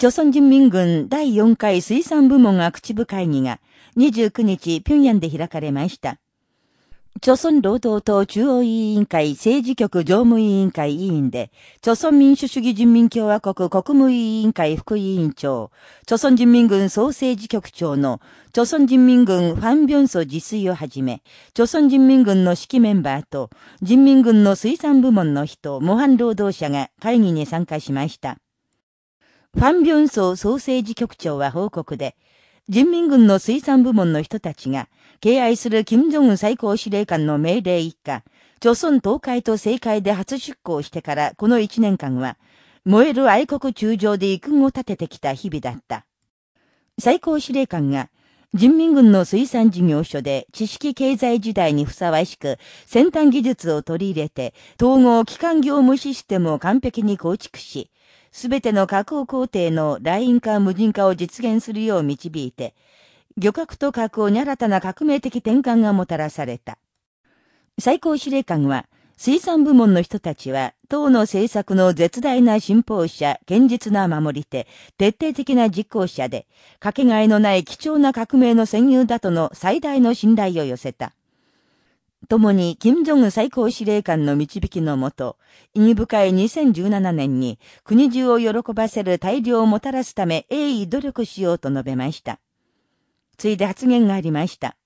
朝鮮人民軍第4回水産部門アクチブ会議が29日平壌で開かれました。朝鮮労働党中央委員会政治局常務委員会委員で、朝鮮民主主義人民共和国国務委員会副委員長、朝鮮人民軍総政治局長の、朝鮮人民軍ファン・ビョンソ自炊をはじめ、朝鮮人民軍の指揮メンバーと、人民軍の水産部門の人、模範労働者が会議に参加しました。ファン・ビョンソー総政治局長は報告で、人民軍の水産部門の人たちが、敬愛する金正恩最高司令官の命令一家、朝鮮東海と政界で初出港してからこの一年間は、燃える愛国中将で育軍を立ててきた日々だった。最高司令官が、人民軍の水産事業所で知識経済時代にふさわしく先端技術を取り入れて統合機関業務システムを完璧に構築し、すべての加工工程のライン化無人化を実現するよう導いて、漁獲と加工に新たな革命的転換がもたらされた。最高司令官は、水産部門の人たちは、党の政策の絶大な信奉者、堅実な守り手、徹底的な実行者で、かけがえのない貴重な革命の戦友だとの最大の信頼を寄せた。共に、金正恩最高司令官の導きのもと、意義深い2017年に国中を喜ばせる大量をもたらすため鋭意努力しようと述べました。ついで発言がありました。